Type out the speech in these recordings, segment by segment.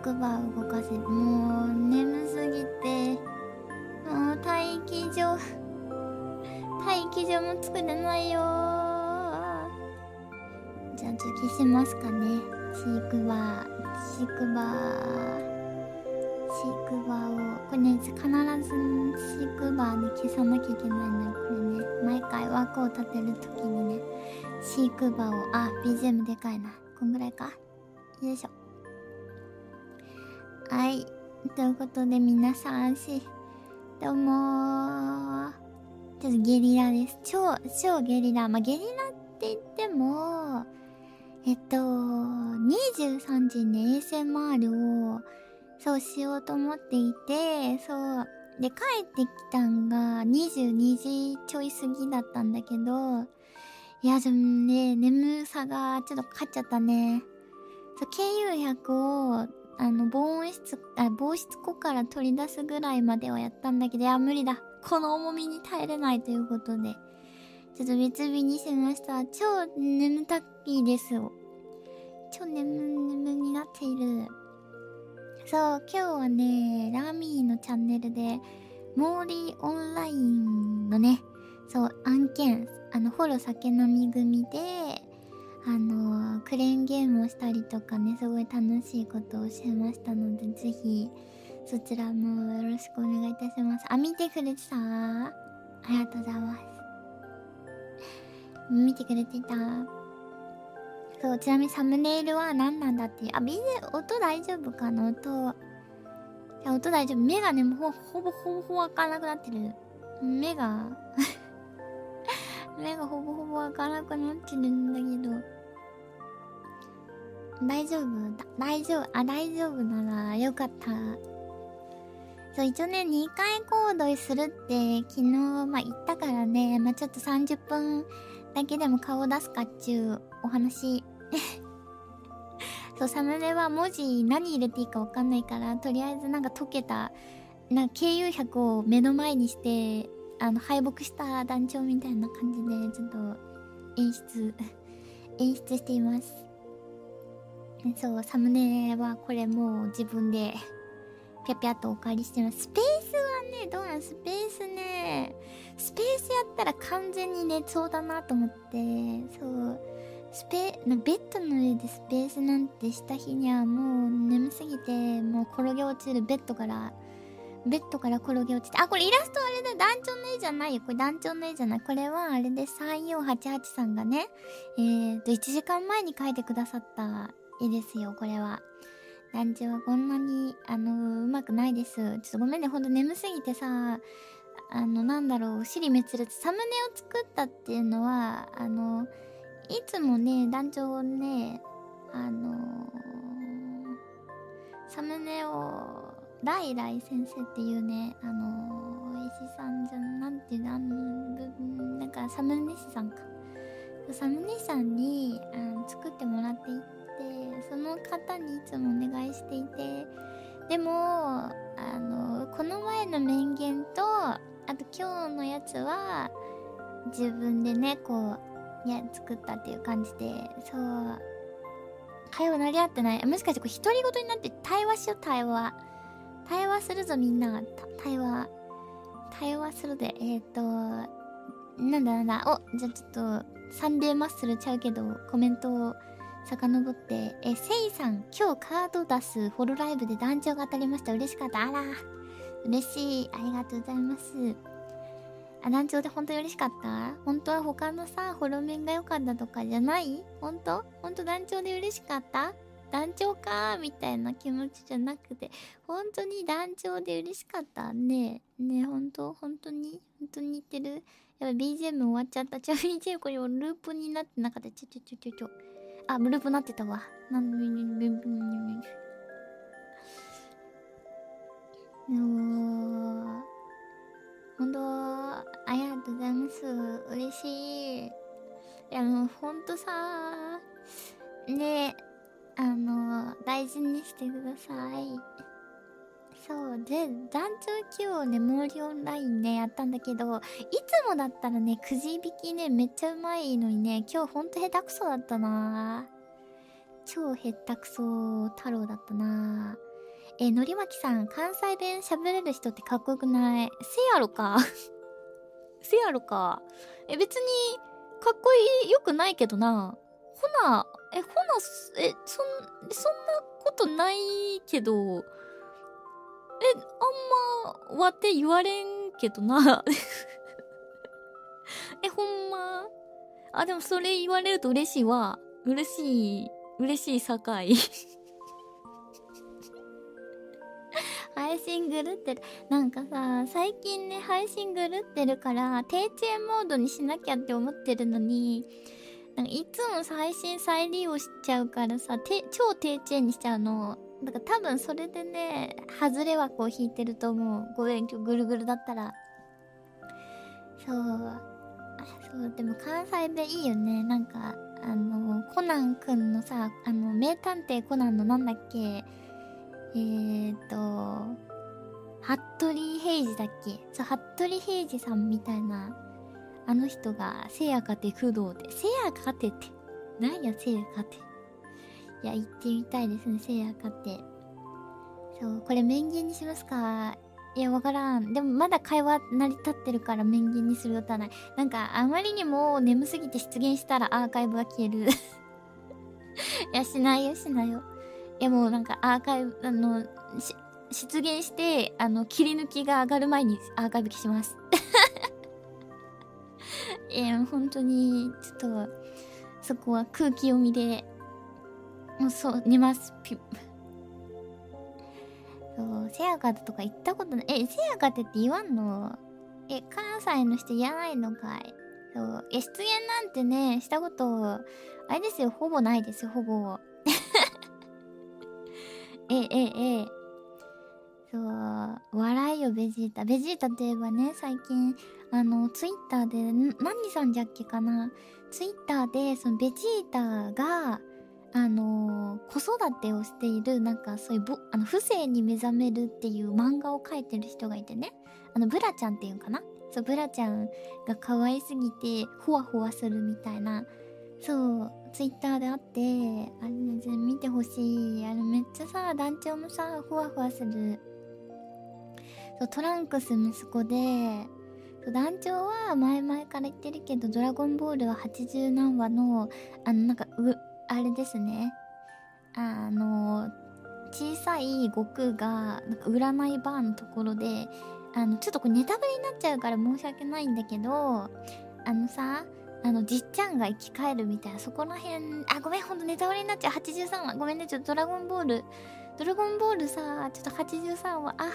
飼育バー動かせもう眠すぎてもう待機所 待機所も作れないよ。じゃあ次消しますかね。飼育バー飼育バー飼育バーをこれね必ず飼育バーで消さなきゃいけないのよこれね。毎回枠を立てるときにね。飼育バーをあ BGM でかいな。こんぐらいか。よいしょ。ということで皆さんしどうもちょっとゲリラです超超ゲリラまあゲリラって言ってもえっと23時に ASMR をそうしようと思っていて、そう。で、帰ってきたんが22時ちょい過ぎだったんだけど、いや、でもね、眠さがちょっとかかっちゃったね。そう、KU100 を、あの、防音室、あ、防湿庫から取り出すぐらいまではやったんだけど、いや、無理だ。この重みに耐えれないということで、ちょっと別日にしました。超眠たいですよ。超眠、眠になっている。そう、今日はね、ラミーのチャンネルで、モーリーオンラインのね、そう、案件、あの、ホロ酒飲み組で、あの、クレーンゲームをしたりとかね、すごい楽しいことをしましたので、ぜひ、そちらもよろしくお願いいたします。あ、見てくれてた？ありがとうございます。見てくれてた？そう、ちなみにサムネイルは何なんだっていう？あ、BJ、音大丈夫かな？音。いや、音大丈夫。目がね、もうほぼほぼほぼ開かなくなってる。目が目がほぼほぼ開かなくなってるんだけど。大丈夫？だ大丈夫？あ、大丈夫ならよかった。そう、一応ね、2回行動するって昨日、まあ言ったからね、まあちょっと30分だけでも顔出すかっちゅうお話 そう、サムネは文字何入れていいかわかんないから、とりあえずなんか溶けた、なんか KU100 を目の前にして、あの、敗北した団長みたいな感じで、ちょっと演出 演出しています。そう、サムネはこれもう自分で、ぴゃぴゃっとお借りしてます。スペースはね、どうなん？スペースね、スペースやったら完全に寝そうだなと思って、そう、スペベッドの上でスペースなんてした日にはもう眠すぎてもう転げ落ちるベッドからベッドから転げ落ちてあこれイラストあれだ。団長の絵じゃないよ。これ団長の絵じゃない。これはあれで3488さんがねえーと1時間前に描いてくださった絵ですよ。これは。団長はこんなにあのうまくないです。ちょっとごめんね。ほんと眠すぎてさあのなんだろう。尻滅裂。サムネを作ったっていうのはあのいつもね、団長ね、あのー、サムネを、ライライ先生っていうね、あのー、石さんじゃん、なんていうの、あの、なんかサムネ師さんか。サムネ師さんにあの作ってもらっていって、その方にいつもお願いしていて、でも、あの、この前の名言と、あと今日のやつは、自分でね、こう、ね、作ったっていう感じで、そう。会話なり合ってない。もしかしてこれ独り言になって対話しよう、対話。対話するぞ、みんな。対話。対話するで、えっ、ー、と、なんだなんだ。お、じゃあちょっと、サンデーマッスルちゃうけど、コメントを遡って、え、せいさん、今日カード出すホロライブで団長が当たりました。嬉しかった。あら、嬉しい。ありがとうございます。あ、団長で本当に嬉しかった？本当は他のさ、ホロメンが良かったとかじゃない？本当？本当団長で嬉しかった？団長かーみたいな気持ちじゃなくて、本当に団長で嬉しかったねえ。ねえ、本当本当に本当に言ってる？やばい、BGM 終わっちゃった。ちょ、BGM これもループになってなかった。ちょちょちょちょちょ。あ、ループなってたわ。なんで、うー本当ありがとうございます。嬉しい。いや、もうほんとさ、ねえ、あの、大事にしてください。そう。で、団長今日ね、モーリオンラインね、やったんだけど、いつもだったらね、くじ引きね、めっちゃうまいのにね、今日ほんと下手くそだったな。超へったくそ太郎だったな。えのりまきさん関西弁喋れる人ってかっこよくない？せやろか。せやろか。え別にかっこいいよくないけどな。ほなえほなえそんそんなことないけどえあんまわって言われんけどな。えほんま？あでもそれ言われると嬉しいわ。嬉しい嬉しいさかい配信ぐるってる。なんかさ、最近ね、配信ぐるってるから、低遅延モードにしなきゃって思ってるのに、なんかいつも配信再利用しちゃうからさ、超低遅延にしちゃうの。だから多分それでね、外れ枠を引いてると思う。ごめん、今日ぐるぐるだったら。そう。そう、でも関西弁いいよね。なんか、あの、コナンくんのさ、あの、名探偵コナンのなんだっけ、えーと、服部平次だっけそう、服部平次さんみたいな、あの人が、せやかて不動で、せやかてって、なんやせやかて。いや、行ってみたいですね、せやかて。そう、これ面言にしますか？いや、わからん。でもまだ会話成り立ってるから面言にすることはない。なんか、あまりにも眠すぎて出現したらアーカイブが消える。いや、しないよ、しないよ。いやもうなんかアーカイブ、あの、出現して、あの、切り抜きが上がる前にアーカイブ消します。いや、本当に、ちょっと、そこは空気読みで、もうそう、寝ます。ピそう、せやかてとか行ったことない。え、せやかてって言わんの？え、関西の人言わないのかい？そう。え、出現なんてね、したこと、あれですよ、ほぼないですよ、ほぼ。ええええそう笑いよベジータベジータといえばね最近あのツイッターで何さんじゃっけかな？ツイッターでそのベジータがあの子育てをしているなんかそういうぼあの不正に目覚めるっていう漫画を描いてる人がいてね。あのブラちゃんっていうかな？そうブラちゃんが可愛すぎてほわほわするみたいな。そうツイッターであってあれね全見てほしい。あれめっちゃさ団長もさふわふわする。そうトランクス息子で団長は前々から言ってるけど「ドラゴンボール」は80何話のあのなんかうあれですねあの小さい悟空がなんか占いバーのところであのちょっとこれネタバレになっちゃうから申し訳ないんだけどあのさあの、じっちゃんが生き返るみたいな、そこら辺、あ、ごめん、ほんとネタバレになっちゃう。83話。ごめんね、ちょっとドラゴンボール、ドラゴンボールさ、ちょっと83話、あ、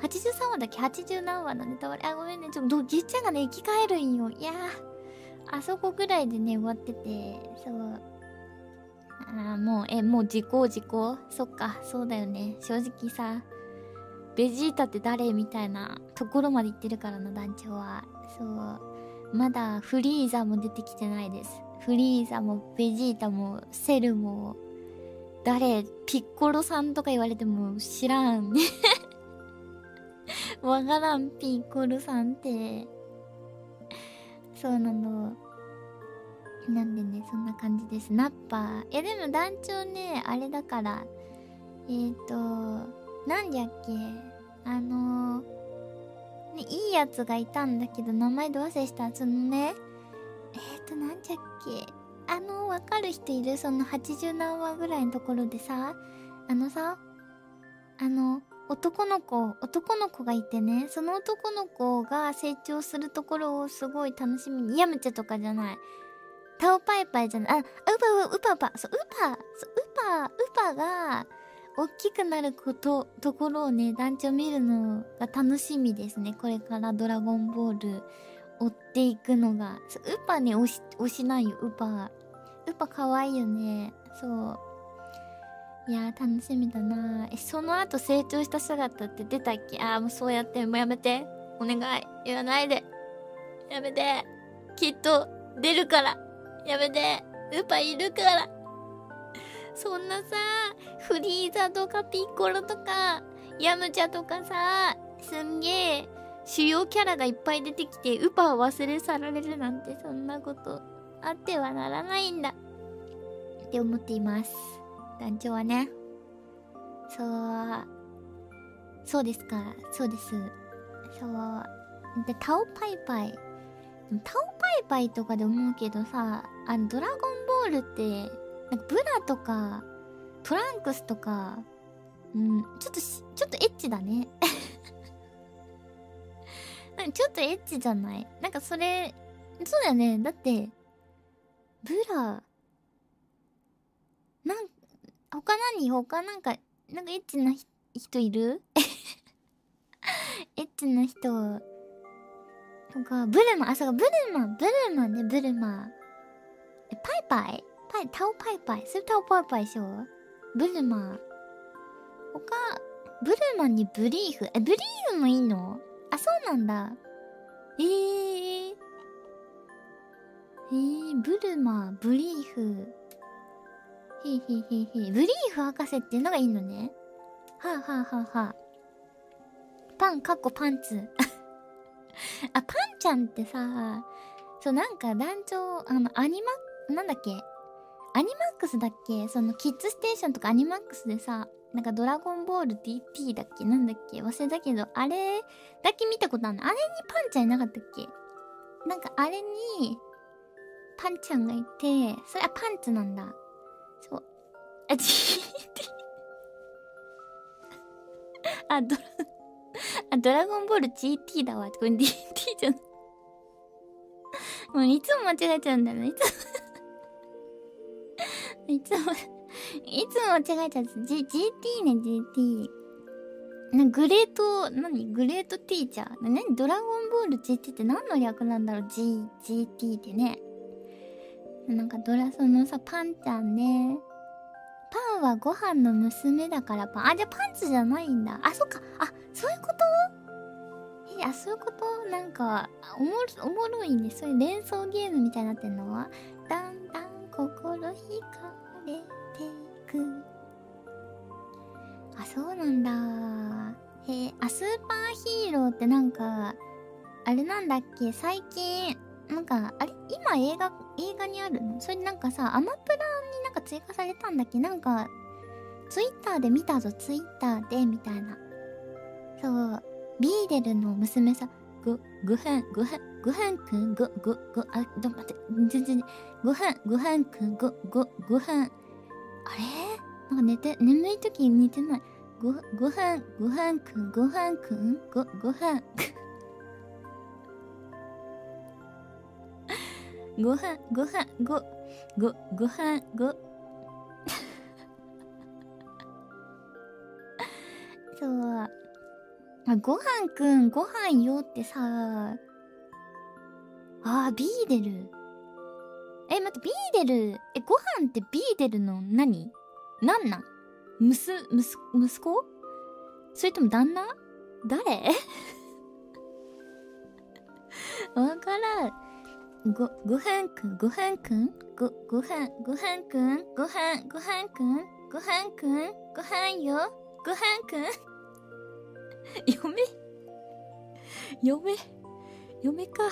83話だっけ ?80 何話のネタバレ。あ、ごめんね、ちょっと、じっちゃんがね、生き返るんよ。いやー、あそこぐらいでね、終わってて、そう。あもう、え、もう時効時効？そっか、そうだよね。正直さ、ベジータって誰みたいなところまで行ってるからな、団長は。そう。まだフリーザも出てきてないです。フリーザもベジータもセルも誰ピッコロさんとか言われても知らん。わからんピッコロさんって。そうなの。なんでね、そんな感じです。ナッパー。いやでも団長ね、あれだから。えっ、ー、と、なんじゃっけあのーね、いいやつがいたんだけど、名前ど忘れした。そのね、えっ、ー、と、なんじゃっけ。あの、わかる人いる？その80何話ぐらいのところでさ、あのさ、あの、男の子、男の子がいてね、その男の子が成長するところをすごい楽しみに、ヤムチャとかじゃない。タオパイパイじゃない。あ、ウパウパ、ウパウパ、そう、ウパ、そう、ウパ、ウパが、大きくなること、ところをね、団長見るのが楽しみですね。これからドラゴンボール追っていくのが。ウパね、推し、推しないよ、ウパ。ウパ可愛いよね。そう。いやー、楽しみだなえ、その後成長した姿って出たっけ？あー、もうそうやって、もうやめて。お願い。言わないで。やめて。きっと、出るから。やめて。ウパいるから。そんなさ、フリーザとかピッコロとか、ヤムチャとかさ、すんげえ、主要キャラがいっぱい出てきて、ウパを忘れ去られるなんてそんなこと、あってはならないんだ。って思っています。団長はね。そう、そうですか、そうです。そう。で、タオパイパイ。タオパイパイとかで思うけどさ、あの、ドラゴンボールって、なんかブラとか、トランクスとか、うん、ちょっとちょっとエッチだね。ちょっとエッチじゃないなんかそれ、そうだよね。だって、ブラ、なん、他何？他なんか、なんかエッチな人いる？エッチな人とか、ブルマ、あ、そうか、ブルマ、ブルマね、ブルマ。え、パイパイ？パイ、タオパイパイ？それタオパイパイでしょ？ブルマ。他、ブルマにブリーフ。え、ブリーフもいいの？あ、そうなんだ。えー。えー、ブルマ、ブリーフ。へへへへ。ブリーフ博士っていうのがいいのね。はあ、はあはあはあ。パン、かっこパンツ。あ、パンちゃんってさ、そう、なんか団長、あの、アニマ、なんだっけ？アニマックスだっけ？その、キッズステーションとかアニマックスでさ、なんかドラゴンボール DT だっけ？なんだっけ？忘れたけど、あれだけ見たことあるのあれにパンちゃんいなかったっけ？なんかあれに、パンちゃんがいて、それはパンツなんだ。そう。あ、GT あ、ドラ、あ、ドラゴンボール GT だわ。これ DT じゃん。もういつも間違えちゃうんだよね。いつもいつもいつも間違えちゃう。G、GT ね、GT。な、グレート、何グレートティーチャー。何ドラゴンボール GT って何の略なんだろう ?G、GT ってね。なんかドラソのさ、パンちゃんね。パンはご飯の娘だからパン。あ、じゃあパンツじゃないんだ。あ、そっか。あ、そういうこと？え、あ、そういうこと？なんか、おもろ、おもろいね。そういう連想ゲームみたいになってんの？はだんだん心惹かれていく。あ、そうなんだ。へえ、あ、スーパーヒーローってなんか、あれなんだっけ？最近、なんか、あれ今映画、映画にあるの？それなんかさ、アマプラになんか追加されたんだっけ？なんか、ツイッターで見たぞ、ツイッターで、みたいな。そう、ビーデルの娘さ、ご、ごはん、ごはん、ごはんくん、ご、ご、ご、あ、ど、待って、全然、ごはん、ごはんくん、ご、ご、ごはん。あれ？なんか寝て、眠い時に寝てない。ご、ごはん、ごはんくん、ごはんくん、ご、ごはん。ごはん、ごはん、ご、ご、ごはん、ご。そう。あ、ごはんくん、ごはんよってさ。あ、ビーデル。え、待って、ビーデル。え、ごはんってビーデルの何？なんなん？むす、むす、息子？それとも旦那？誰？わからん。ご、ごはんくん、ごはんくん？ご、ごはん、ごはんくん？ごはん、ごはんくん？ごはんくん？ごはんよ？ごはんくん？嫁嫁嫁か。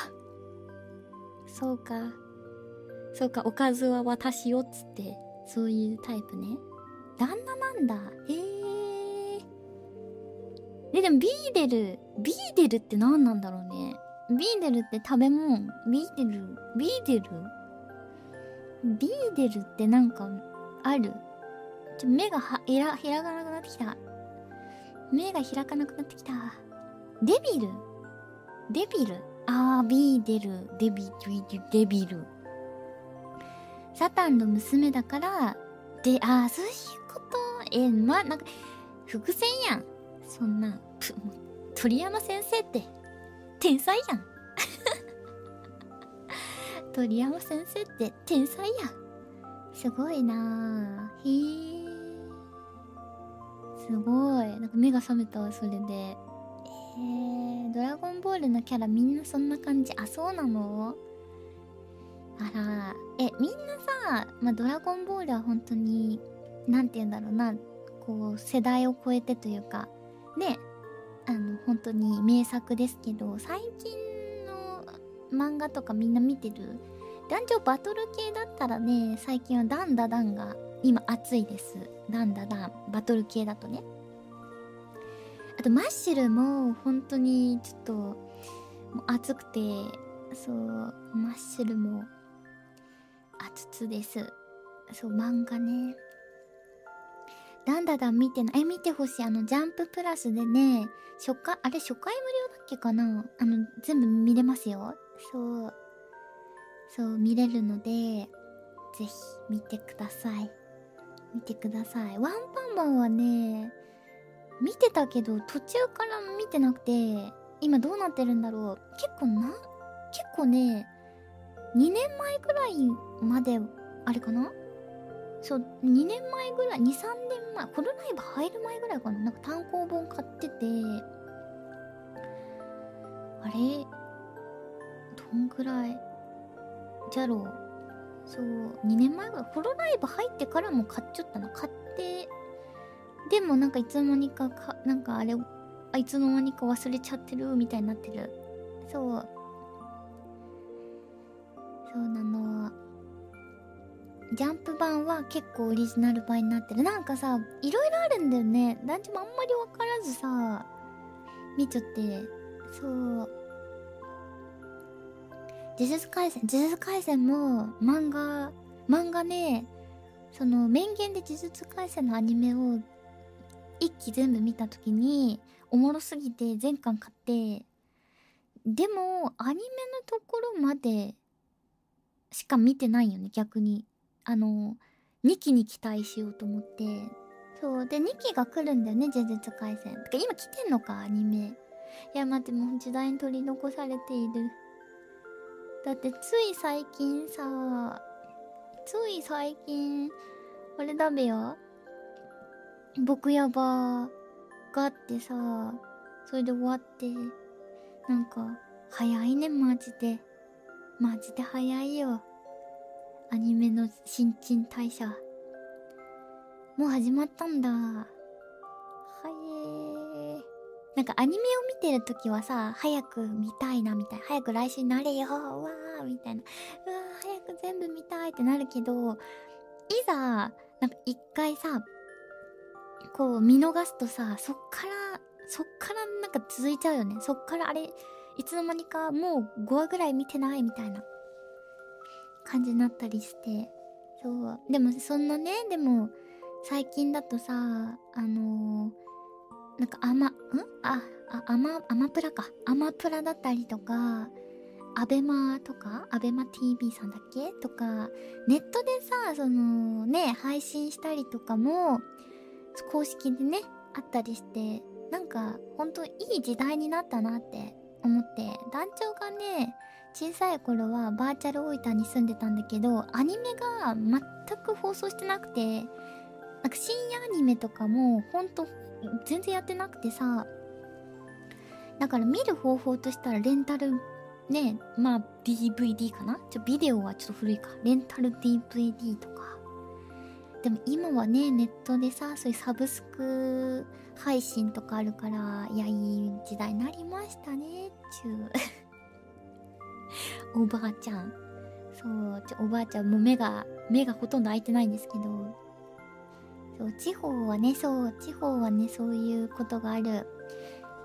そうか。そうか、おかずは私よっつって、そういうタイプね。旦那なんだ。へえ。で、でもビーデル、ビーデルって何なんだろうね。ビーデルって食べ物？ビーデル？ビーデル？ビーデルってなんかある？ちょ、目がは、開ら、開かなくなってきた。目が開かなくなってきた。デビル？デビル？あー、ビーデル、デビル、デビル。サタンの娘だから、で、あー、そういうこと？えま、なんか、伏線やん。そんな、鳥山先生って。天才やん。鳥山先生って天才やん。すごいな。へえ。すごい。なんか目が覚めたわそれで。え、ドラゴンボールのキャラみんなそんな感じ？あそうなの？あら。えみんなさ、まあ、ドラゴンボールは本当になんて言うんだろうな。こう世代を超えてというか。ね。あの本当に名作ですけど最近の漫画とかみんな見てる？男女バトル系だったらね最近はダンダダンが今熱いです。なんだなバトル系だとね。あとマッシュルも本当にちょっともう熱くてそうマッシュルも熱つです。そう漫画ね。ダンダダン見てない。え見てほしい。あのジャンププラスでね初回あれ初回無料だっけかな？あの全部見れますよ。そう。そう見れるのでぜひ見てください。見てください。ワンパンマンはね見てたけど途中から見てなくて今どうなってるんだろう。結構な結構ね2年前ぐらいまであれかな？そう2年前ぐらい23年前コロナイブ入る前ぐらいかな。なんか単行本買ってて。あれ？どんぐらい？じゃろう。そう2年前ぐらい。コロナイブ入ってからも買っちゃったな買って。でもなんかいつの間にかかなんかあれあいつの間にか忘れちゃってるみたいになってる。そう。そうなの。ジャンプ版は結構オリジナル版になってる。なんかさいろいろあるんだよね。団地もあんまり分からずさ見ちゃって。そう。呪術廻戦。呪術廻戦も漫画漫画ねその面言で呪術廻戦のアニメを一期全部見た時におもろすぎて全巻買って。でもアニメのところまでしか見てないよね逆に。あの2期に期待しようと思って。そうで2期が来るんだよね呪術廻戦。てか今来てんのかアニメ。いや待ってもう時代に取り残されている。だってつい最近さつい最近あれだべよ僕やばがあってさそれで終わってなんか早いねマジで。マジで早いよ。アニメの新陳代謝。もう始まったんだ。はえーなんかアニメを見てるときはさ早く見たいなみたいな。早く来週になれよ。うわーみたいな。うわー早く全部見たいってなるけどいざなんか一回さこう見逃すとさそっからそっからなんか続いちゃうよね。そっからあれいつの間にかもう5話ぐらい見てないみたいな。感じになったりしてそうでもそんなねでも最近だとさあのー、なんかアマん？ああアマアマプラか。アマプラだったりとかアベマとかアベマ TV さんだっけ？とかネットでさそのね配信したりとかも公式でねあったりしてなんかほんといい時代になったなって思って団長がね小さい頃はバーチャル大分に住んでたんだけどアニメが全く放送してなくてなんか深夜アニメとかもほんと全然やってなくてさ。だから見る方法としたらレンタルねまあ DVD かな？ちょビデオはちょっと古いか。レンタル DVD とか。でも今はねネットでさそういうサブスク配信とかあるからいやいい時代になりましたねっちゅう。おばあちゃん。そうちょおばあちゃんも目が目がほとんど開いてないんですけど。そう地方はねそう地方はねそういうことがある。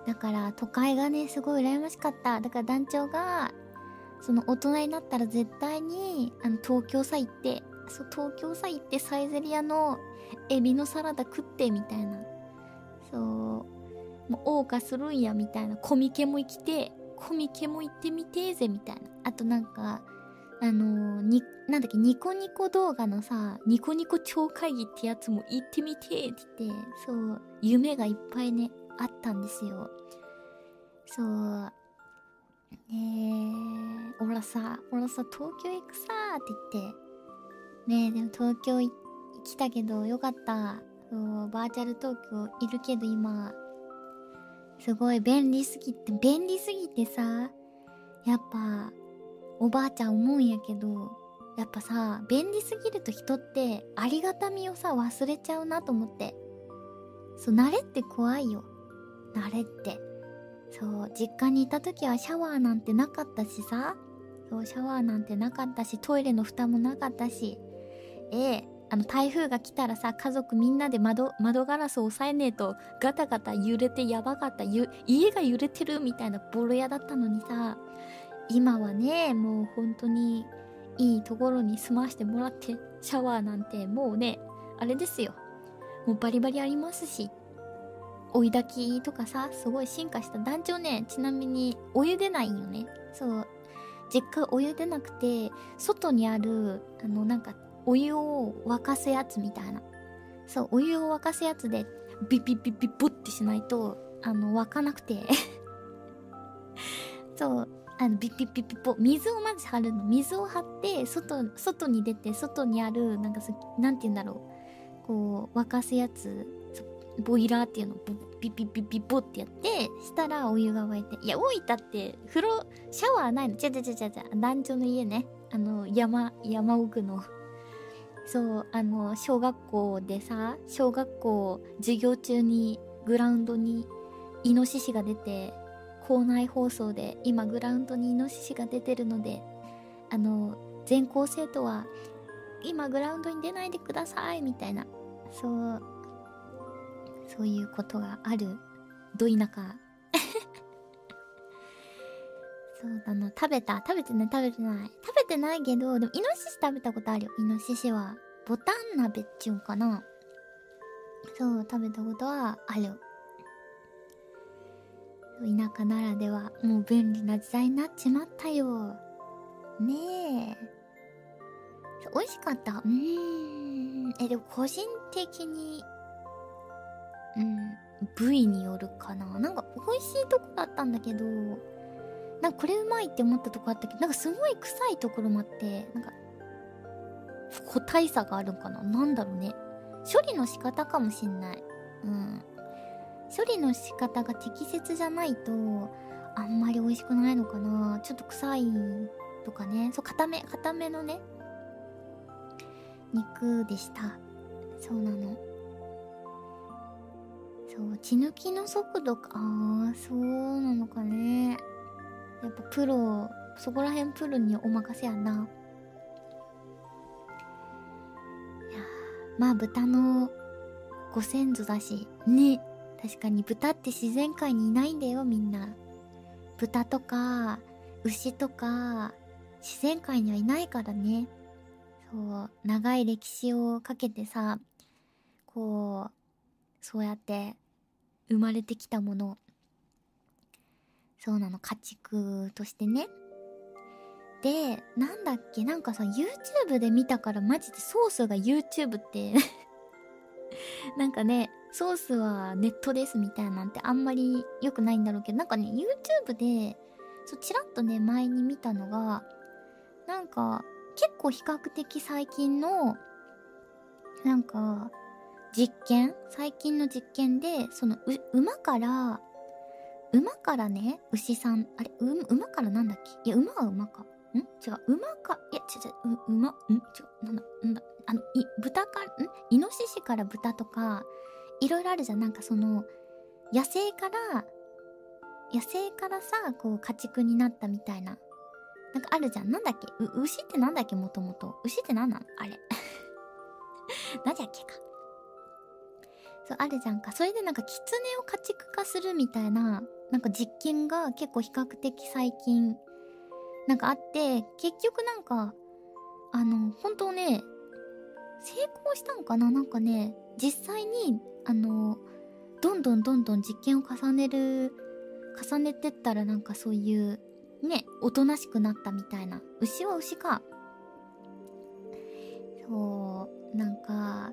だから都会がねすごい羨ましかった。だから団長がその大人になったら絶対にあの東京さ行ってそう東京さ行ってサイゼリアのエビのサラダ食ってみたいな。そうもう謳歌するんやみたいな。コミケも行きてコミケも行ってみてーぜみたいな。あとなんかあのー、になんだっけニコニコ動画のさニコニコ超会議ってやつも行ってみてーって言ってそう夢がいっぱいねあったんですよ。そう。ねえおらさおらさ東京行くさーって言って。ねえでも東京行きたけどよかった。そうバーチャル東京いるけど今。すごい便利すぎて便利すぎてさやっぱおばあちゃん思うんやけどやっぱさ便利すぎると人ってありがたみをさ忘れちゃうなと思って。そう慣れって怖いよ。慣れって。そう実家にいた時はシャワーなんてなかったしさ。そうシャワーなんてなかったしトイレの蓋もなかったし。ええ。あの台風が来たらさ家族みんなで窓窓ガラスを押さえねえとガタガタ揺れてやばかった家が揺れてるみたいなボロ屋だったのにさ今はねもう本当にいいところに住ましてもらってシャワーなんてもうねあれですよ。もうバリバリありますし追い炊きとかさすごい進化した。団長ねちなみにお湯出ないんよね。そう実家お湯出なくて外にあるあのなんかお湯を沸かすやつみたいな。そうお湯を沸かすやつでビビビビボってしないとあの沸かなくて。そうあのビッビッビビッポ水をまず張るの。水を張って外外に出て外にあるなんかなんて言うんだろう。こう沸かすやつ。ボイラーっていうの。をビッビッビビってやってしたらお湯が沸いて。いや大分って風呂シャワーないの。ちゃちゃちゃちゃちゃ団長の家ね。あの山山奥の。そうあの小学校でさ小学校授業中にグラウンドにイノシシが出て校内放送で今グラウンドにイノシシが出てるのであの全校生徒は今グラウンドに出ないでくださいみたいな。そうそういうことがあるど田舎そうだな食べた。食べてない食べてない。食べてないけどでもイノシシ食べたことあるよ。イノシシはボタン鍋っちゅうかな。そう食べたことはある。田舎ならではもう便利な時代になっちまったよ。ねえ。美味しかった？うーん。えでも個人的にうん部位によるかな。なんか美味しいとこだったんだけどなんかこれうまいって思ったとこあったけどなんかすごい臭いところもあってなんか個体差があるんかな。なんだろうね。処理の仕方かもしんない。うん。処理の仕方が適切じゃないとあんまり美味しくないのかな。ちょっと臭いとかね。そう固め固めのね肉でした。そうなの。そう血抜きの速度か。ああそうなのかね。やっぱプロそこら辺プロにお任せやな。いやまあ豚のご先祖だしね。確かに豚って自然界にいないんだよみんな。豚とか牛とか自然界にはいないからね。そう長い歴史をかけてさこうそうやって生まれてきたもの。そうなの家畜としてね。でなんだっけなんかさ YouTube で見たからマジでソースが YouTube って なんかねソースはネットですみたいなんてあんまり良くないんだろうけどなんかね YouTube でそうちらっとね前に見たのがなんか結構比較的最近のなんか実験最近の実験でその馬から馬からね牛さん。あれ馬からなんだっけ？いや馬は馬か。ん？違う。馬かいや違う違う。馬？ん？違う。なんだ？なんだ？あのい豚からん？イノシシから豚とかいろいろあるじゃん。なんかその野生から野生からさこう家畜になったみたいな。なんかあるじゃん。なんだっけ？牛ってなんだっけ？もともと。牛って何なのあれ。何だっけか。そうあるじゃんか。それでなんか狐を家畜化するみたいななんか実験が結構比較的最近なんかあって結局なんかあの本当ね成功したんかな？なんかね実際にあのどんどんどんどん実験を重ねる重ねてったらなんかそういうねおとなしくなったみたいな牛は牛か。そうなんか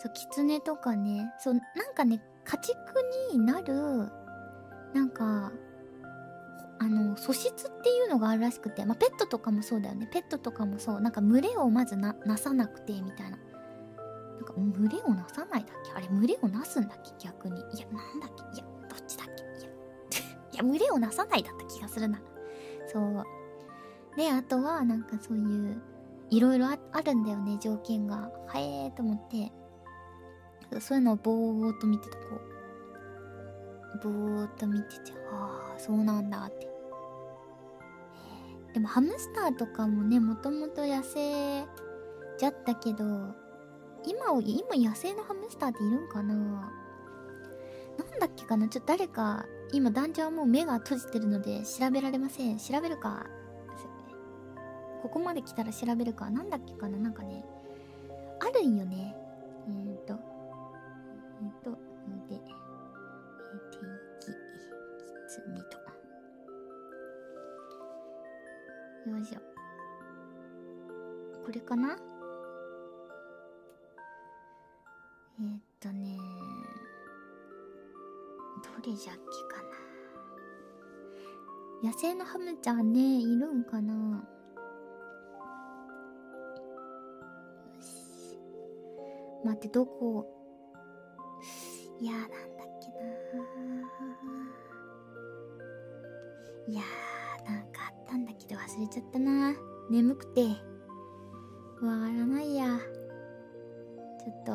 そう狐とかねそうなんかね家畜になるなんかあの素質っていうのがあるらしくて、まあ、ペットとかもそうだよね。ペットとかもそう。なんか群れをまずなさなくてみたいな。なんか群れをなさないだっけ？あれ群れをなすんだっけ？逆に。いやなんだっけ？いやどっちだっけ？いや いや群れをなさないだった気がするな。そう。であとはなんかそういういろいろあるんだよね条件が。はえーと思って。そういうのをぼーっと見てたこう。ぼーっと見ててああそうなんだって。でもハムスターとかもねもともと野生じゃったけど今を今野生のハムスターっているんかな？なんだっけかな？ちょっと誰か今団長はもう目が閉じてるので調べられません。調べるかここまで来たら調べるか。なんだっけかな？なんかねあるんよね。えーとえーとかな？えー、っとねどれじゃっけかな？野生のハムちゃんねいるんかな？よし。待ってどこ？いやーなんだっけな。いやーなんかあったんだけど忘れちゃったな。眠くて。わからないや。ちょっと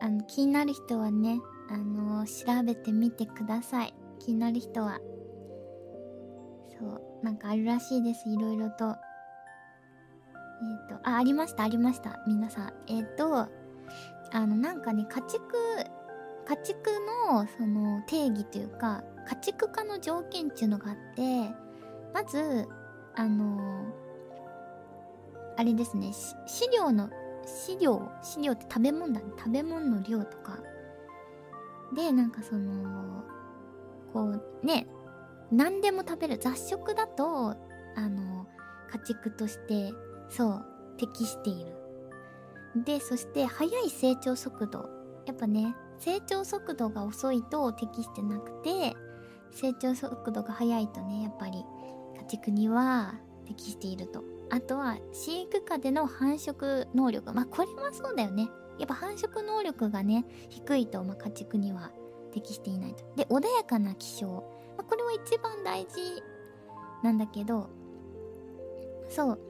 あの気になる人はねあのー、調べてみてください。気になる人は。そうなんかあるらしいです。いろいろと。えっ、ー、とあありましたありました。皆さん。えっ、ー、とあのなんかね家畜家畜のその定義というか家畜化の条件っていうのがあってまずあのあれですね。飼料の飼料飼料って食べ物だね。食べ物の量とか。でなんかそのこうね何でも食べる。雑食だとあの家畜としてそう適している。でそして速い成長速度。やっぱね成長速度が遅いと適してなくて成長速度が速いとねやっぱり家畜には適していると。あとは飼育下での繁殖能力。まあこれはそうだよね。やっぱ繁殖能力がね低いと、まあ、家畜には適していないと。で穏やかな気象、まあ、これは一番大事なんだけどそう。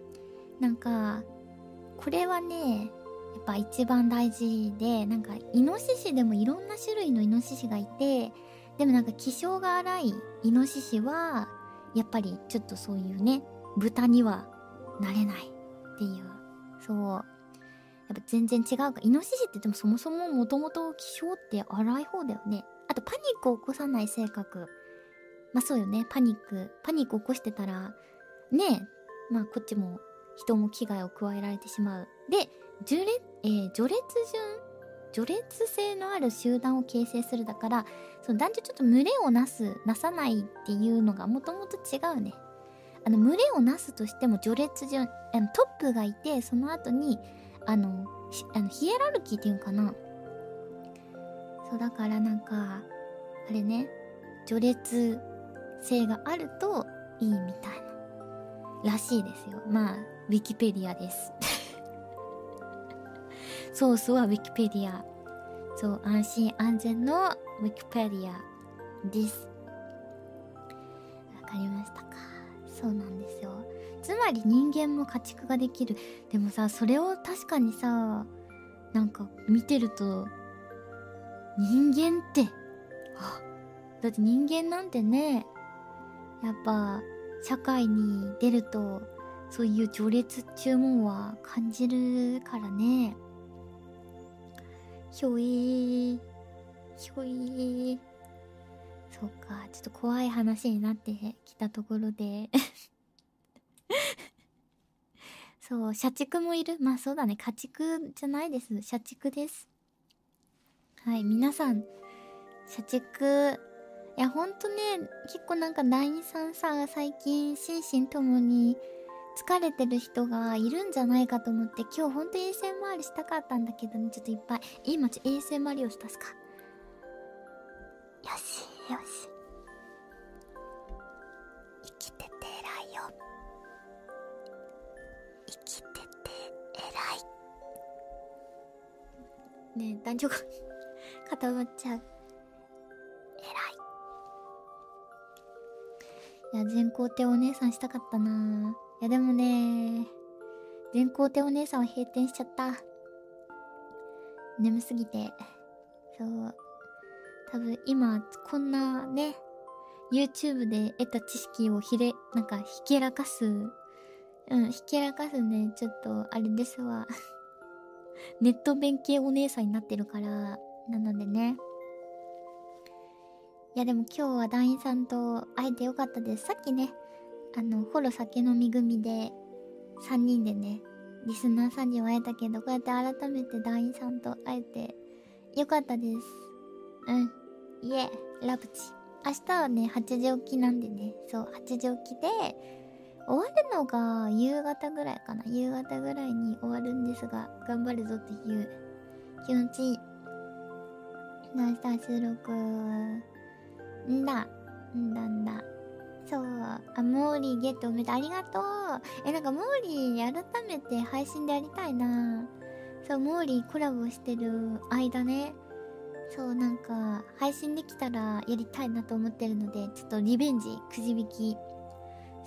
なんかこれはねやっぱ一番大事でなんかイノシシでもいろんな種類のイノシシがいてでもなんか気性が荒いイノシシはやっぱりちょっとそういうね豚にはなれないっていう。そう。やっぱ全然違うかイノシシってでもそもそももともと気性って荒い方だよね。あとパニックを起こさない性格。まあそうよね。パニック。パニック起こしてたらねえ。まあこっちも人も危害を加えられてしまう。で序列,、えー、序列順？序列性のある集団を形成するだからその男女ちょっと群れをなすなさないっていうのがもともと違うね。あの群れをなすとしても序列順あのトップがいてその後にあのあのヒエラルキーっていうのかな。そうだからなんかあれね序列性があるといいみたいならしいですよ。まあウィキペディアです。ソースはウィキペディア。そう安心安全のウィキペディアです。わかりましたか？そうなんですよ。つまり人間も家畜ができる。でもさそれを確かにさなんか見てると人間ってあだって人間なんてねやっぱ社会に出るとそういう序列注文は感じるからね。ひょいひょい。そっか、ちょっと怖い話になってきたところで そう、社畜もいる？まあそうだね、家畜じゃないです。社畜です。はい、皆さん、社畜、いや、ほんとね、結構なんか団員さんさ、最近心身ともに疲れてる人がいるんじゃないかと思って、今日ほんと衛星回りしたかったんだけどね、ちょっといっぱい。今、ちょ、衛星回りをしたすか？よし。よし。生きてて偉いよ。生きてて偉い。ねえ男女が固まっちゃう。偉い。いや全校手お姉さんしたかったな。いやでもね全校手お姉さんは閉店しちゃった。眠すぎて。そう多分今こんなね YouTube で得た知識をひれなんかひけらかすうんひけらかすねちょっとあれですわ ネット弁系お姉さんになってるから、なのでね。いやでも今日は団員さんと会えてよかったです。さっきね、あの、ホロ酒飲み組で、3人でね、リスナーさんには会えたけど、こうやって改めて団員さんと会えてよかったです。うん。いえ、ラブチ。明日はね、8時起きなんでね、そう、8時起きで、終わるのが夕方ぐらいかな。夕方ぐらいに終わるんですが、頑張るぞっていう気持ちいい。明日収録、んだ、んだんだ。そう、あ、モーリーゲットおめでとう。ありがとう。え、なんかモーリー改めて配信でやりたいな。そう、モーリーコラボしてる間ね。そうなんか配信できたらやりたいなと思ってるのでちょっとリベンジくじ引き。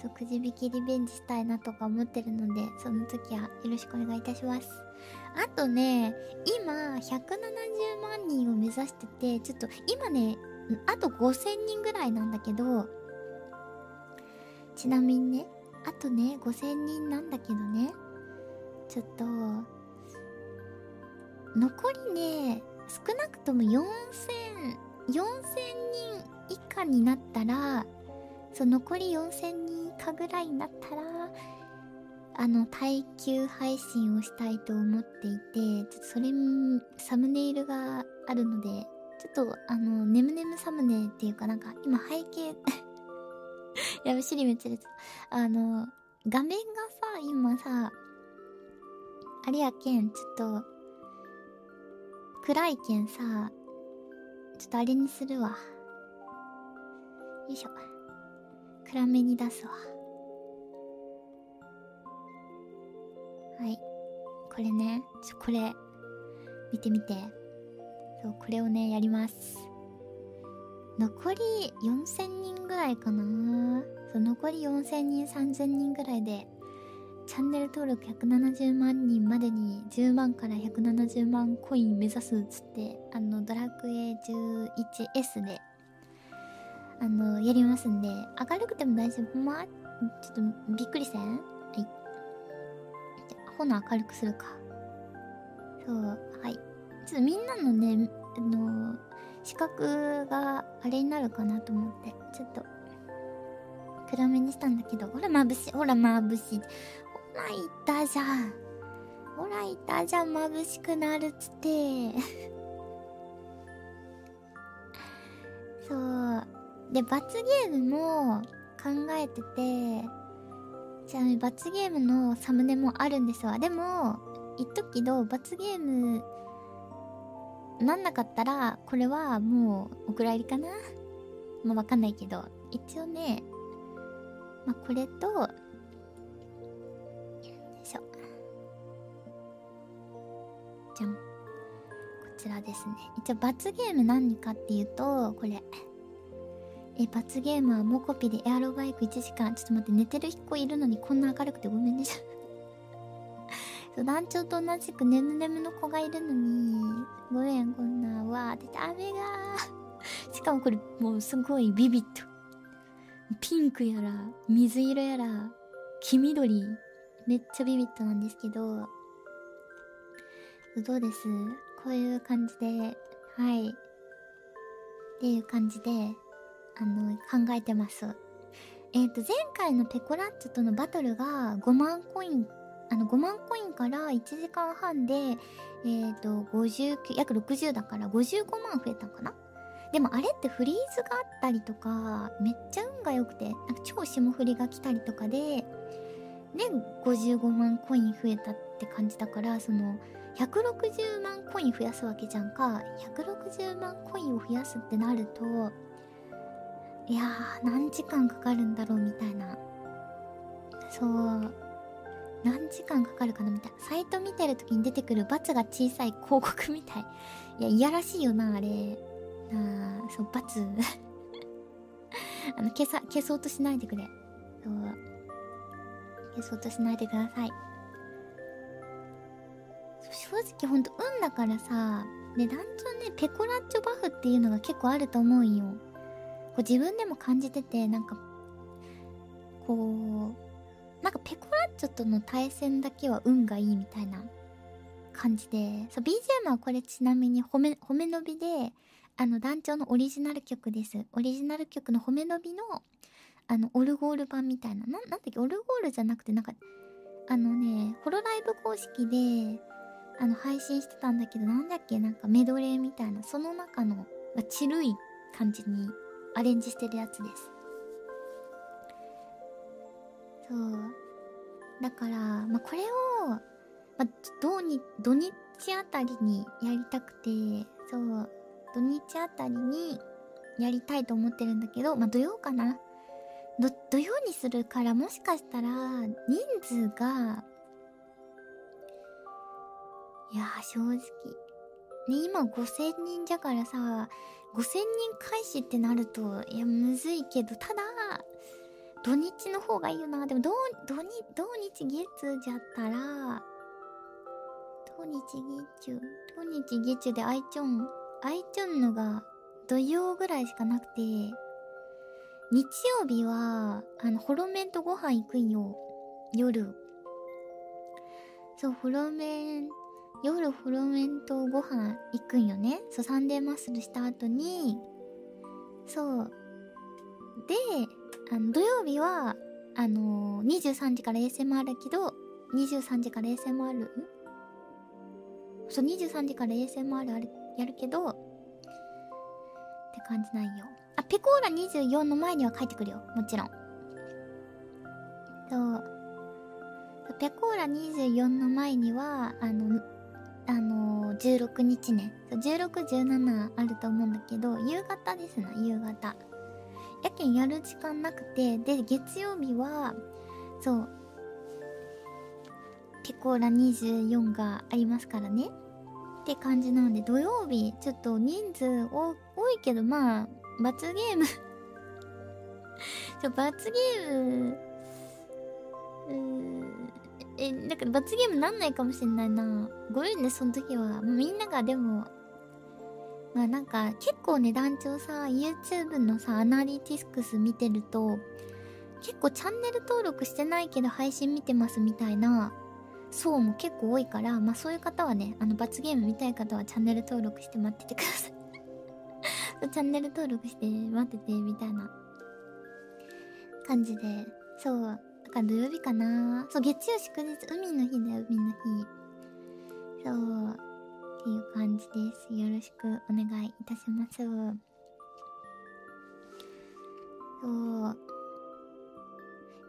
そうくじ引きリベンジしたいなとか思ってるのでその時はよろしくお願いいたします。あとね今170万人を目指しててちょっと今ねあと5000人ぐらいなんだけどちなみにねあとね5000人なんだけどねちょっと残りね少なくとも4000、4000人以下になったら、そう、残り4000人以下ぐらいになったら、あの、耐久配信をしたいと思っていて、ちょっとそれ、サムネイルがあるので、ちょっと、あの、ネムネムサムネっていうかなんか、今背景 やべ、尻めっちゃ出てあの、画面がさ、今さ、あれやけん、ちょっと、暗いけんさ、ちょっとあれにするわ。よいしょ。暗めに出すわ。はい。これね、ちょ、これ、見てみて。そう、これをね、やります。残り4000人ぐらいかなそう、残り4000人、3000人ぐらいで、チャンネル登録170万人までに10万から170万コイン目指すっつってあのドラクエ 11S であのやりますんで明るくても大丈夫。ほんまちょっとびっくりせん？はい。ほな明るくするか。そうはい。ちょっとみんなのねあの視覚があれになるかなと思ってちょっと暗めにしたんだけど。ほら眩しい。ほら眩しい。らいたじゃん。ほらいたじゃん眩しくなるっつって。そう。で罰ゲームも考えててちなみに罰ゲームのサムネもあるんですわ。でも言っとくけど罰ゲームなんなかったらこれはもうお蔵入りかな？まあわかんないけど。一応ねまあこれとじゃん。こちらですね。一応罰ゲーム何かっていうとこれ。え罰ゲームはモコピでエアロバイク1時間。ちょっと待って寝てる子いるのにこんな明るくてごめんね。そう団長と同じくネムネムの子がいるのにごめんこんなわーって雨が しかもこれもうすごいビビットピンクやら水色やら黄緑めっちゃビビットなんですけどどうです？こういう感じで、はい。っていう感じで、あの、考えてます。えっ、ー、と、前回のペコラッチョとのバトルが5万コイン、あの、5万コインから1時間半で、えっ、ー、と、59、約60だから55万増えたんかな？でもあれってフリーズがあったりとか、めっちゃ運が良くて、なんか超霜降りが来たりとかで、で、55万コイン増えたって感じだから、その、160万コイン増やすわけじゃんか。160万コインを増やすってなるといやー何時間かかるんだろうみたいな。そう。何時間かかるかなみたいな。サイト見てる時に出てくるバツが小さい広告みたい。いやいやらしいよなあれ。なあそうバツ あの消さ消そうとしないでくれ。そう。消そうとしないでください。正直ほんと運だからさね団長ねペコラッチョバフっていうのが結構あると思うんよ。こう自分でも感じててなんかこうなんかペコラッチョとの対戦だけは運がいいみたいな感じで。そう BGM はこれちなみに褒め褒め伸びであの団長のオリジナル曲です。オリジナル曲の褒め伸びのあのオルゴール版みたいな。ななんだっけ？オルゴールじゃなくてなんかあのねホロライブ公式であの配信してたんだけどなんだっけ？なんかメドレーみたいなその中のちるい感じにアレンジしてるやつです。そう。だから、まあ、これを、まあ、土日土日あたりにやりたくてそう。土日あたりにやりたいと思ってるんだけどまあ土曜かな？土曜にするからもしかしたら人数がいや正直ね今5000人じゃからさ5000人開始ってなるといやむずいけどただ土日の方がいいよなでも土土日土日月じゃったら土日月中土日月中でアイチョンアイチョンのが土曜ぐらいしかなくて日曜日は、あの、ホロメンとご飯行くんよ。夜。そう、ホロメン、夜ホロメンとご飯行くんよね。そう、サンデーマッスルした後に、そう。で、あの、土曜日は、あのー、23時から ASMR だけど、23時から ASMR? そう、23時から ASMR あるやるけど、って感じなんよ。あ、ペコーラ24の前には帰ってくるよ。もちろん。そう。ペコーラ24の前には、あの、あのー、16日ね。16、17あると思うんだけど、夕方ですな、夕方。やけんやる時間なくて、で、月曜日は、そう、ペコーラ24がありますからね。って感じなので、土曜日、ちょっと人数多いけど、まあ、罰ゲーム ちょ、罰ゲーム、え、なんか罰ゲームなんないかもしんないな。ごめんね、その時は。みんながでも、まあなんか結構ね、団長さ、YouTube のさ、アナリティクス見てると、結構チャンネル登録してないけど配信見てますみたいな層も結構多いから、まあそういう方はね、あの罰ゲーム見たい方はチャンネル登録して待っててください チャンネル登録して待ってて、みたいな感じで。そう。だか土曜日かなそう、月曜祝日、海の日だよ、海の日。そう。っていう感じです。よろしくお願いいたします。そう。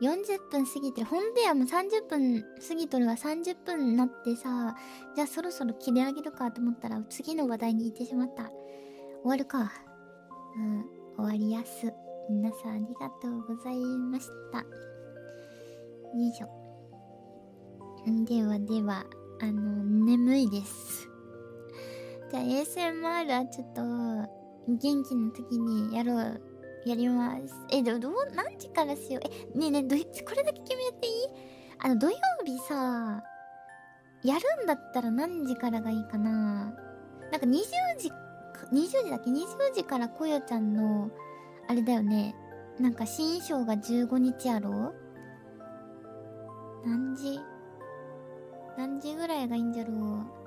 40分過ぎて。ほんでやもう30分過ぎとるわ。30分になってさ、じゃあそろそろ切り上げるかと思ったら次の話題に行ってしまった。終わるか。うん、終わりやす。皆さんありがとうございました。よいしょ。ではでは、あの、眠いです。じゃあ ASMR はちょっと、元気の時にやろう。やります。え、でもどう、何時からしよう？え、ねえねえ、ど、これだけ決めていい？あの、土曜日さ、やるんだったら何時からがいいかな？なんか20時20時だっけ ?20 時からこよちゃんの、あれだよね。なんか新衣装が15日やろ何時？何時ぐらいがいいんじゃろう？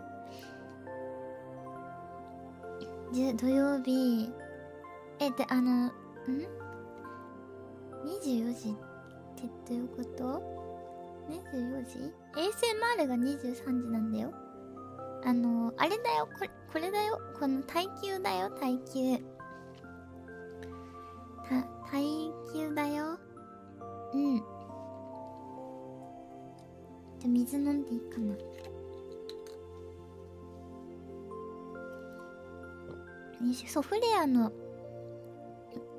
じ土曜日、え、で、あの、ん ?24 時ってどういうこと ?24 時 ?ASMR が23時なんだよ。あの、あれだよ、これ、これだよ。この耐久だよ、耐久。た、耐久だよ。うん。じゃ、水飲んでいいかな。そう、フレアの、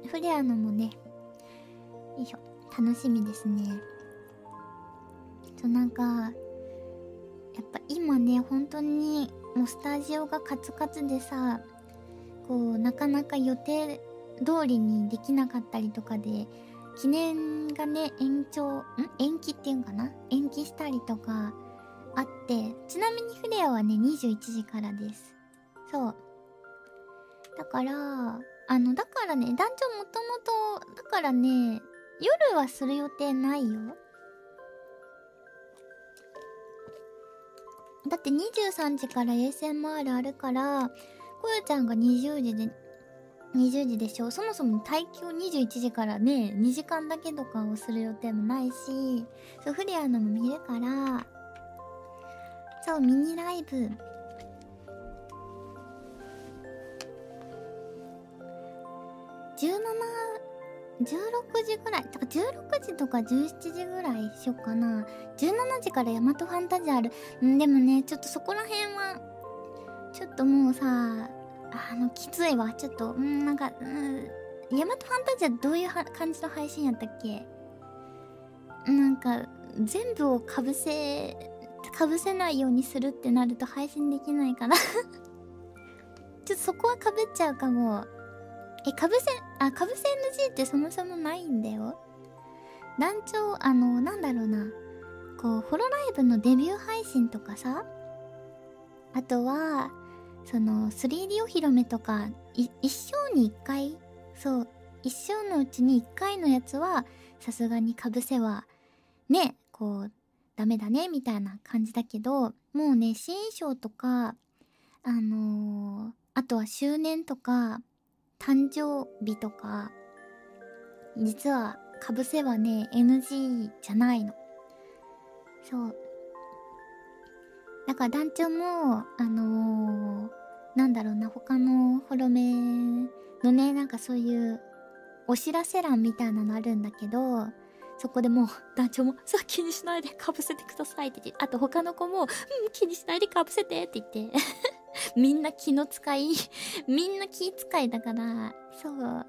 フレアのもね、よいしょ、楽しみですね。そう、なんか、やっぱ今ね本当にもうスタジオがカツカツでさこうなかなか予定通りにできなかったりとかで記念がね延長ん？延期っていうんかな？延期したりとかあってちなみにフレアはね21時からです。そう。だからあのだからね団長もともとだからね夜はする予定ないよ。だって23時から ASMR あるからこよちゃんが20時で20時でしょそもそも待機を21時からね2時間だけとかをする予定もないしそうフリアのも見るから。そうミニライブ。1716時ぐらい。だから16時とか17時ぐらいしよっかな。17時からヤマトファンタジアある。んでもねちょっとそこら辺はちょっともうさあのきついわ。ちょっとうんなんかうんヤマトファンタジアどういう感じの配信やったっけ？なんか全部をかぶせかぶせないようにするってなると配信できないから ちょっとそこはかぶっちゃうかも。え、かぶせ、あ、かぶせ NG ってそもそもないんだよ。団長、あの、なんだろうな。こう、ホロライブのデビュー配信とかさ、あとは、その、3D お披露目とか、一生に一回、そう、一生のうちに一回のやつは、さすがにかぶせは、ね、こう、ダメだね、みたいな感じだけど、もうね、新衣装とか、あのー、あとは周年とか、誕生日とか、実は、かぶせはね、NG じゃないの。そう。だから団長も、あのー、なんだろうな、他のホロメのね、なんかそういう、お知らせ欄みたいなのあるんだけど、そこでもう 団長も、さあ、気にしないでかぶせてくださいって言って、あと他の子も、うん、気にしないでかぶせてって言って みんな気の使い みんな気遣いだから、そう。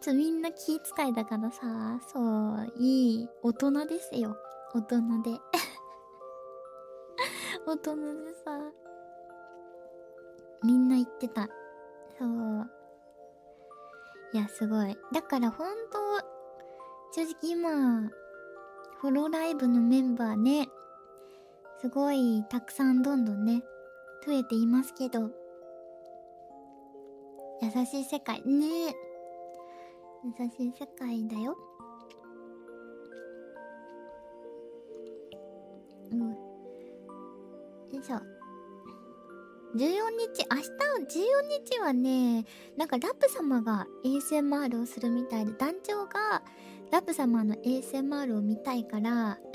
ちょ、みんな気遣いだからさ、そう、いい大人ですよ。大人で。大人でさ、みんな言ってた。そう。いや、すごい。だからほんと、正直今、ホロライブのメンバーね、すごいたくさんどんどんね、増えていますけど優しい世界ね優しい世界だよいしょ14日、明日14日はね、なんかラップ様が ASMR をするみたいで、団長がラップ様の ASMR を見たいから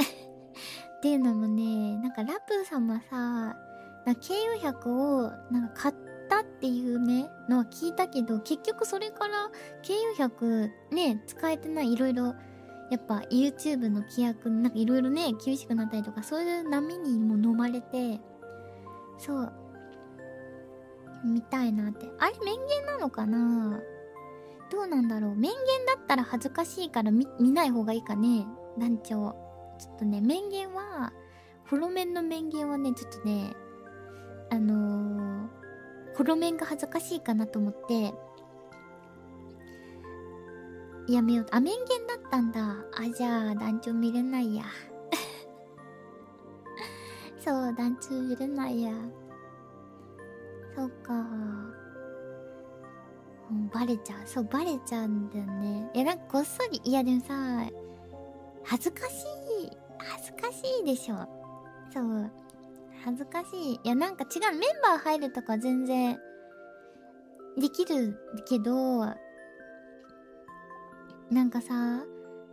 っていうのもね、なんかラップ様さ、KU100 をなんか買ったっていうねのは聞いたけど結局それから KU100 ね使えてないいろいろやっぱ YouTube の規約なんかいろいろね厳しくなったりとかそういう波にも飲まれてそう見たいなってあれ面言なのかな？どうなんだろう面言だったら恥ずかしいから見ない方がいいかね団長ちょっとね面言はフロメンの面言はねちょっとねあのー、ホロメンが恥ずかしいかなと思って、やめよう。あ、面言だったんだ。あ、じゃあ、団長見れないや。そう、団長見れないや。そうか。う、バレちゃう。そう、バレちゃうんだよね。いや、なんかこっそり、いやでもさ、恥ずかしい。恥ずかしいでしょ。そう。恥ずかしい。いや、なんか違う。メンバー入るとか全然、できるけど、なんかさ、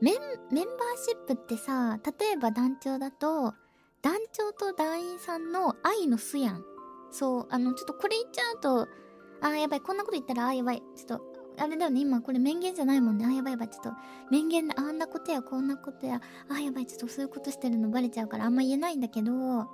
メン、メンバーシップってさ、例えば団長だと、団長と団員さんの愛の巣やん。そう、あの、ちょっとこれ言っちゃうと、あーやばい、こんなこと言ったら、あーやばい、ちょっと、あれだよね、今これ面言じゃないもんね。あーやばいやばい、ちょっと、面言であんなことやこんなことや、あーやばい、ちょっとそういうことしてるのバレちゃうからあんま言えないんだけど、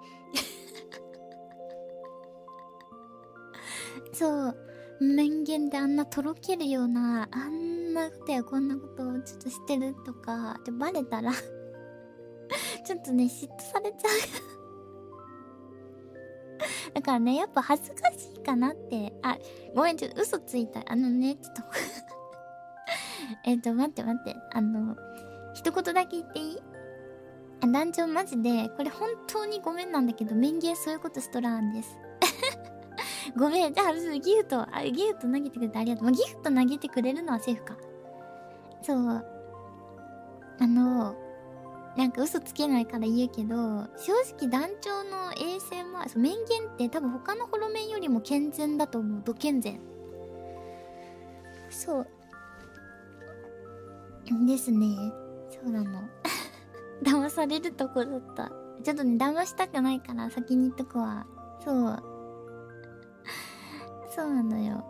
そう面言であんなとろけるようなあんなことやこんなことをちょっとしてるとかでバレたらちょっとね嫉妬されちゃう だからねやっぱ恥ずかしいかなってあごめんちょっと嘘ついたあのねちょっと えっと待って待ってあの一言だけ言っていい？あ団長マジでこれ本当にごめんなんだけど面言そういうことしとらんです ごめん。じゃあ、ギフト、あ、ギフト投げてくれてありがとう。まあ、ギフト投げてくれるのはセーフか。そう。あの、なんか嘘つけないから言うけど、正直団長の ASMR、そう、面言って多分他のホロメンよりも健全だと思う。ド健全。そう。ですね。そうなの。騙されるとこだった。ちょっとね、騙したくないから先に言っとくわ。そう。そうなのよ。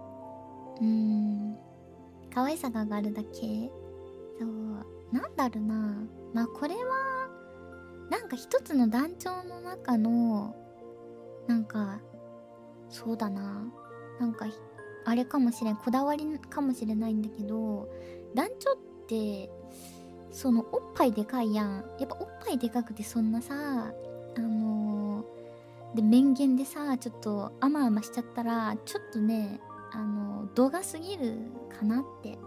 うーん。可愛さが上がるだけそう。なんだろうな。まあこれは、なんか一つの団長の中の、なんか、そうだな。なんか、あれかもしれん。こだわりかもしれないんだけど、団長って、そのおっぱいでかいやんやっぱおっぱいでかくてそんなさあのー、で面言でさちょっと甘々しちゃったらちょっとねあの、度が過ぎるかなって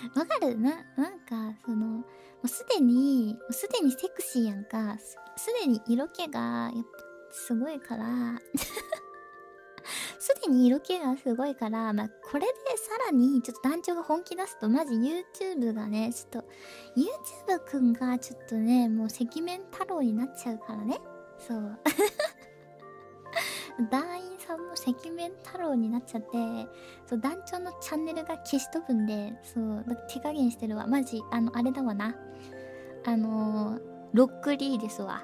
わかる？ななんかそのもうすでにもうすでにセクシーやんかすでに色気がやっぱすごいから すでに色気がすごいから、まあ、これでさらにちょっと団長が本気出すと、マジ YouTube がね、ちょっと、YouTube くんがちょっとね、もう赤面太郎になっちゃうからね。そう。団員さんも赤面太郎になっちゃって、そう、団長のチャンネルが消し飛ぶんで、そう、手加減してるわ。マジ、あの、あれだわな。あのー、ロックリーですわ。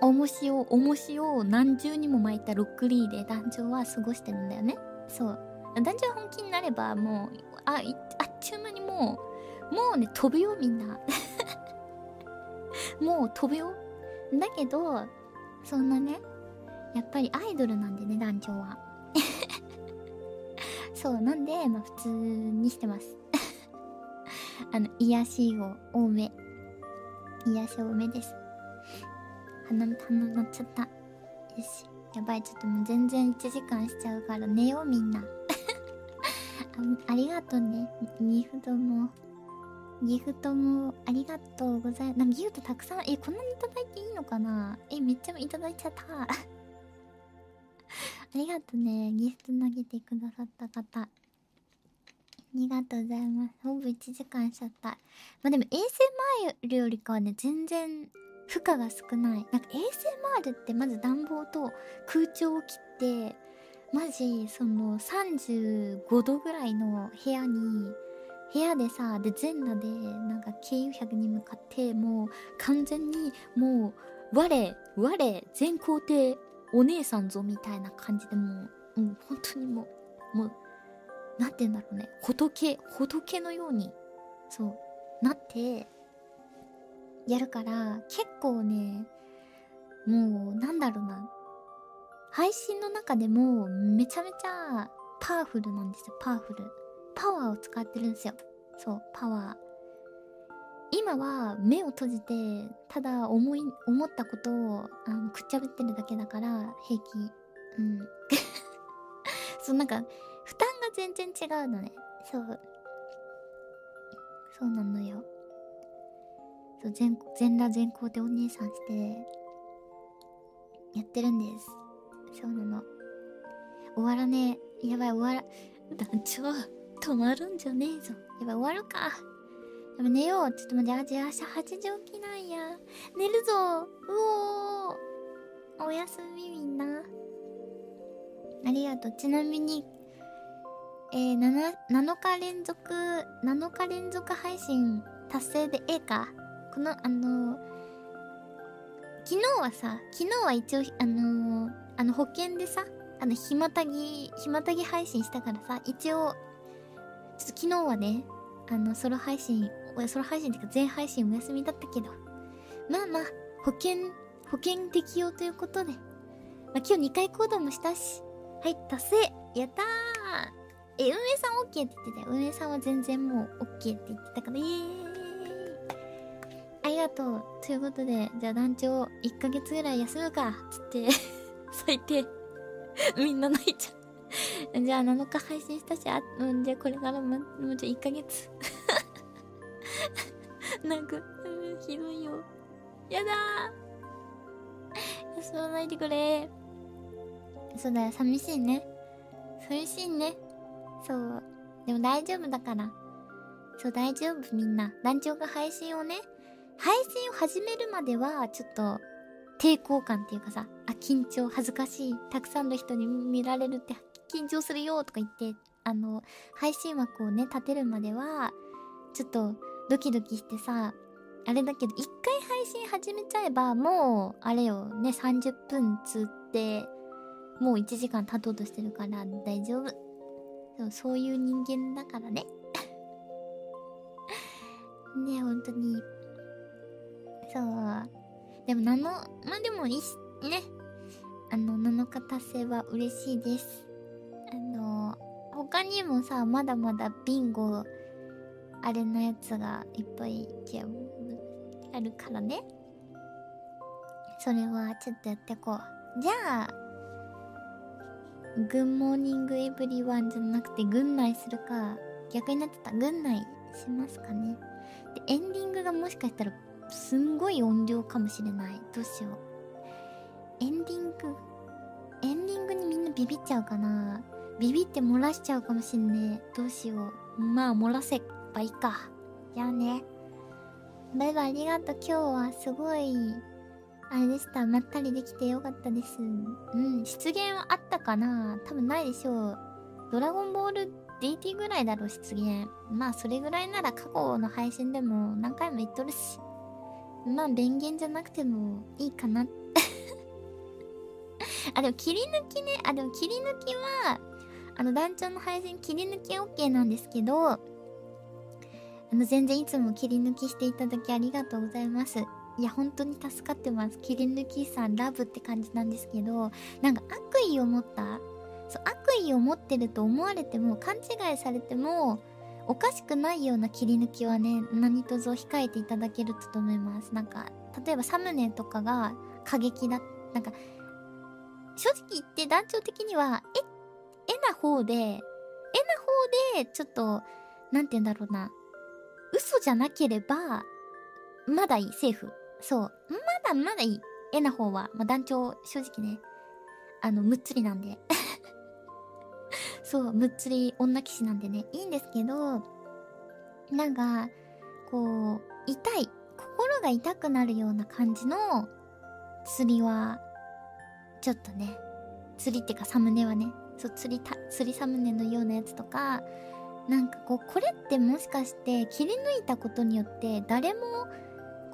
重しを重しを何重にも巻いたロックリーで団長は過ごしてるんだよねそう団長本気になればもうあいあっちゅう間にもうもうね飛ぶよみんな もう飛ぶよだけどそんなねやっぱりアイドルなんでね団長は。そうなんでまあ普通にしてます。あの癒しを多め。癒し多めです。鼻の鼻鳴っちゃったよし。やばいちょっともう全然1時間しちゃうから寝ようみんな。あありがとうね。ギフトも。ギフトもありがとうございます。ギフトたくさん、え、こんなにいただいていいのかな？え、めっちゃいただいちゃった。ありがとうね。ギフト投げてくださった方。ありがとうございます。ほぼ1時間しちゃった。まあでも ASMR よりかはね、全然負荷が少ない。なんか ASMR ってまず暖房と空調を切って、マジその35度ぐらいの部屋に、部屋でさ、で全裸でなんか軽油100に向かってもう完全にもう我、我、全皇帝お姉さんぞみたいな感じでもう、もう本当にもう、もう、なんて言うんだろうね。仏、仏のように、そう、なって、やるから結構ねもうなんだろうな。配信の中でもめちゃめちゃパワフルなんですよパワフル。パワーを使ってるんですよ。そうパワー。今は目を閉じてただ思い思ったことをあのくっちゃべってるだけだから平気。うん。そうなんか負担が全然違うのね。そう。そうなのよ。そう全全裸全校でお姉さんしてやってるんです。そうなの。終わらねえ。やばい終わら 団長止まるんじゃねえぞ。やばい終わるか。やば寝よう。ちょっと待ってあじゃあ8時起きなんや。寝るぞ。うおー。おやすみみんな。ありがとう。ちなみにえー、7, 7日連続7日連続配信達成でええか？このあの昨日はさ昨日は一応あのあの保険でさあのひまたぎひまたぎ配信したからさ一応ちょっと昨日はねあのソロ配信ソロ配信っていうか全配信お休みだったけどまあまあ保険保険適用ということで、まあ、今日2回行動もしたしはい達成やったーえ運営さん OK って言ってたよ運営さんは全然もう OK って言ってたからイエーイありがとう。ということで、じゃあ団長、1ヶ月ぐらい休むか。つって、最低。みんな泣いちゃう。じゃあ7日配信したし、あ、うん、じゃあこれからも、もうじゃあ1ヶ月。なんか、うん、ひどいよ。やだー休まないでくれそうだよ、寂しいね。寂しいね。そう。でも大丈夫だから。そう大丈夫みんな団長が配信をね配信を始めるまではちょっと抵抗感っていうかさあ緊張恥ずかしいたくさんの人に見られるって緊張するよとか言ってあの配信枠をね立てるまではちょっとドキドキしてさあれだけど一回配信始めちゃえばもうあれよね30分つってもう1時間経とうとしてるから大丈夫。そうそういう人間だからね。ね本当に。そう。でも7まあでもいいね。あの7日達成は嬉しいです。あの他にもさまだまだビンゴあれのやつがいっぱいあるからね。それはちょっとやってこう。じゃあ good morning everyone じゃなくて good night するか。逆になってた。軍内しますかね。でエンディングがもしかしたらすんごい音量かもしれない。どうしよう。エンディング。エンディングにみんなビビっちゃうかな。ビビって漏らしちゃうかもしんねえ。どうしよう。まあ漏らせ。ばいいか。じゃあね。バイバイありがとう。今日はすごいあれでした。まったりできてよかったです。うん。出現はあったかな。多分ないでしょう。ドラゴンボール DT ぐらいだろ出現まあそれぐらいなら過去の配信でも何回も言っとるし。まあ便宜じゃなくてもいいかな。あでも切り抜きね。あでも切り抜きはあの団長の配信切り抜き OK なんですけどあの全然いつも切り抜きしていただきありがとうございます。いや本当に助かってます。切り抜きさんラブって感じなんですけどなんか悪意を持った？そう悪意を持ってると思われても勘違いされてもおかしくないような切り抜きはね何卒控えていただけると思います。なんか例えばサムネとかが過激だなんか正直言って団長的にはえ絵な方で絵な方でちょっとなんて言うんだろうな。嘘じゃなければまだいいセーフ。そう。まだまだいい。絵な方は、まあ、団長正直ね。あのむっつりなんで。そう、むっつり女騎士なんでね、いいんですけど、なんか、こう、痛い、心が痛くなるような感じの釣りは、ちょっとね、釣りってかサムネはね、そう、釣りた、釣りサムネのようなやつとか、なんかこう、これってもしかして切り抜いたことによって誰も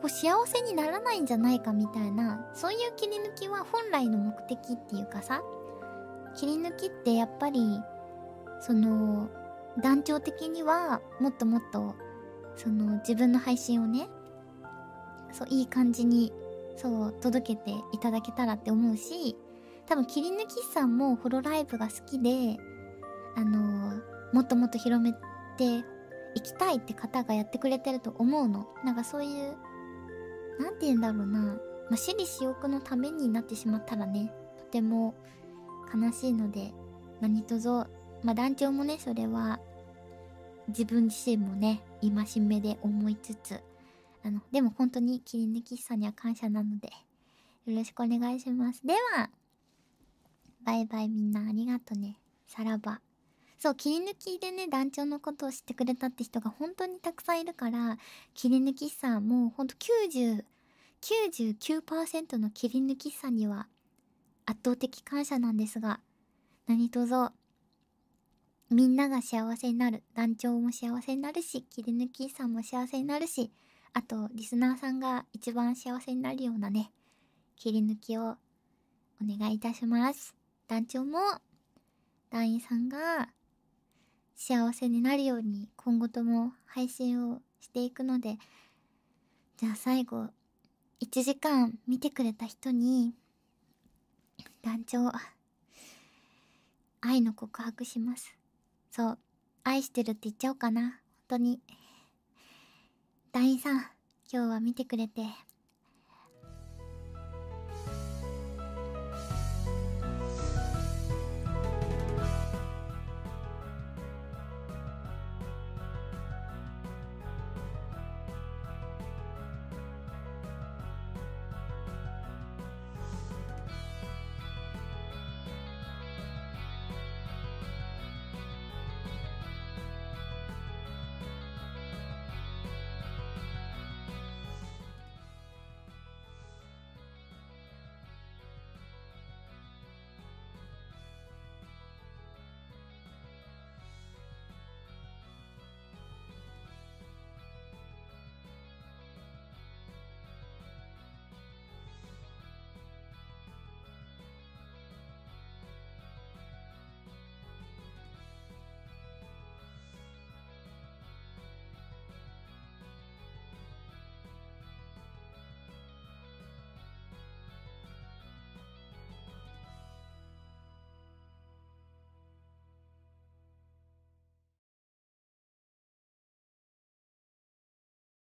こう幸せにならないんじゃないかみたいな、そういう切り抜きは本来の目的っていうかさ、切り抜きってやっぱりその団長的にはもっともっとその自分の配信をねそういい感じにそう届けていただけたらって思うし多分切り抜きさんもホロライブが好きであのもっともっと広めていきたいって方がやってくれてると思うの。なんかそういう何て言うんだろうな。まあ私利私欲のためになってしまったらねとても悲しいので何卒まあ団長もねそれは自分自身もね戒めで思いつつあのでも本当に切り抜きさんには感謝なのでよろしくお願いします。ではバイバイみんなありがとね。さらば。そう切り抜きでね団長のことを知ってくれたって人が本当にたくさんいるから切り抜きさんもうほんと90 99%の切り抜きさんには圧倒的感謝なんですが何卒みんなが幸せになる団長も幸せになるし切り抜きさんも幸せになるしあとリスナーさんが一番幸せになるようなね切り抜きをお願いいたします。団長も団員さんが幸せになるように今後とも配信をしていくのでじゃあ最後1時間見てくれた人に団長愛の告白します。そう愛してるって言っちゃおうかな。本当に。団員さん今日は見てくれて